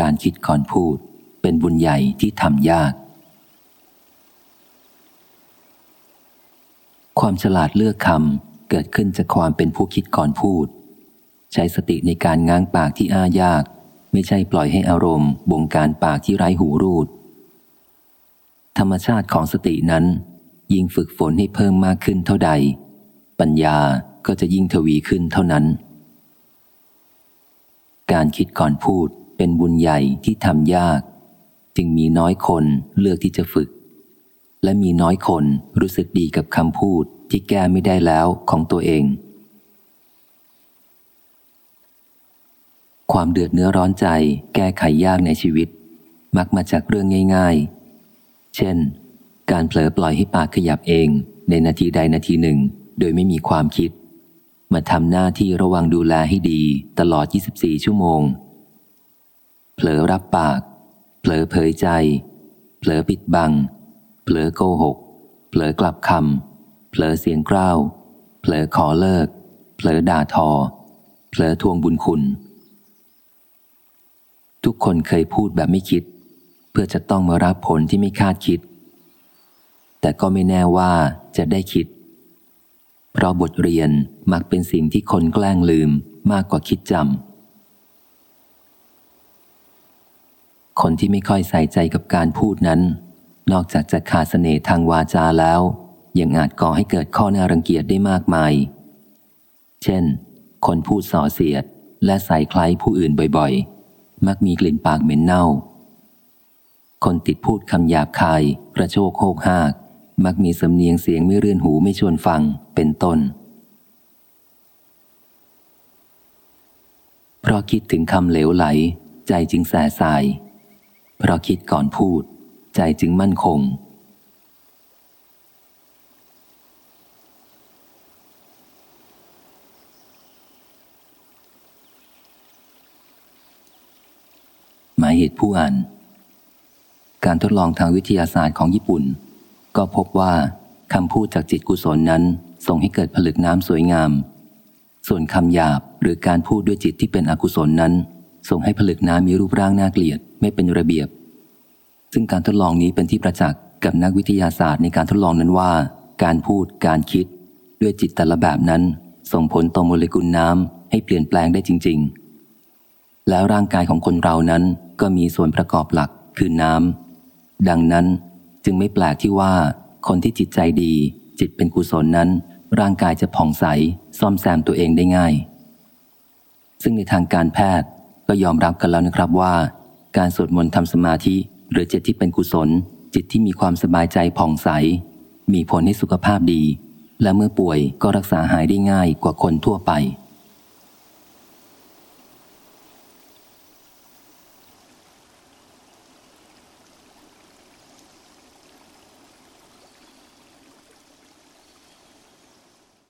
การคิดก่อนพูดเป็นบุญใหญ่ที่ทำยาก ความฉลาดเลือกคำเกิดขึ้นจากความเป็นผู้คิดก่อนพูด ใช้สติในการง้างปากที่อ้ายาก ไม่ใช่ปล่อยให้อารมณ์ บงการปากที่ไร้หูรูด ธรรมชาติของสตินั้น ยิ่งฝึกฝนให้เพิ่มมากขึ้นเท่าใด ปัญญาก็จะยิ่งทวีขึ้นเท่านั้น การคิดก่อนพูด เป็นบุญใหญ่ที่ทำยาก จึงมีน้อยคนเลือกที่จะฝึก และมีน้อยคนรู้สึกดีกับคำพูดที่แก้ไม่ได้แล้วของตัวเอง ความเดือดเนื้อร้อนใจแก้ไขยากในชีวิต มักมาจากเรื่องง่าย ๆ เช่น การเผลอปล่อยให้ปากขยับเองในนาทีใดนาทีหนึ่ง โดยไม่มีความคิด มาทำหน้าที่ระวังดูแลให้ดีตลอด 24 ชั่วโมง เผลอรับปาก เผลอเผยใจ เผลอปิดบัง เผลอโกหก เผลอกลับคำเผลอเสียงกล้าวเผลอขอเลิก เผลอด่าทอ เผลอทวงบุญคุณ ทุกคนเคยพูดแบบไม่คิด เพื่อจะต้องมารับผลที่ไม่คาดคิด แต่ก็ไม่แน่ว่าจะได้คิด เพราะบทเรียนมักเป็นสิ่งที่คนแกล้งลืมมากกว่าคิดจำ คนที่ไม่ค่อยใส่ใจกับการพูดนั้น นอกจากจะขาดเสน่ห์ทางวาจาแล้ว ยังอาจก่อให้เกิดข้อน่ารังเกียจได้มากมาย เช่น คนพูดส่อเสียดและใส่คล้ายผู้อื่นบ่อยๆ มักมีกลิ่นปากเหม็นเน่า คนติดพูดคำหยาบคาย กระโชกโคกหากมักมีสำเนียงเสียงไม่เรื่อนหูไม่ชวนฟังเป็นต้น เพราะคิดถึงคำเหลวไหล ใจจึงแสสาย เพราะคิดก่อนพูด ใจจึงมั่นคง หมายเหตุผู้อ่าน การทดลองทางวิทยาศาสตร์ของญี่ปุ่น ก็พบว่าคำพูดจากจิตกุศลนั้นส่งให้เกิดผลึกน้ำสวยงาม ส่วนคำหยาบหรือการพูดด้วยจิตที่เป็นอกุศลนั้น ส่งให้ผลึกน้ำมีรูปร่างน่าเกลียด ไม่เป็นระเบียบ ซึ่งการทดลองนี้เป็นที่ประจักษ์กับนักวิทยาศาสตร์ในการทดลองนั้นว่า การพูดการคิด ด้วยจิตแต่ละแบบนั้น ส่งผลต่อโมเลกุลน้ำให้เปลี่ยนแปลงได้จริง ๆ แล้วร่างกายของคนเรานั้นก็มีส่วนประกอบหลักคือน้ำดังนั้นจึงไม่แปลกที่ว่า คนที่จิตใจดี จิตเป็นกุศลนั้น ร่างกายจะผ่องใสซ่อมแซมตัวเองได้ง่าย ซึ่งในทางการแพทย์ก็ยอมรับกันแล้วนะครับว่า การสวดมนต์ทำสมาธิ หรือจิตที่เป็นกุศล จิตที่มีความสบายใจผ่องใส มีผลให้สุขภาพดี และเมื่อป่วยก็รักษาหายได้ง่ายกว่าคนทั่วไป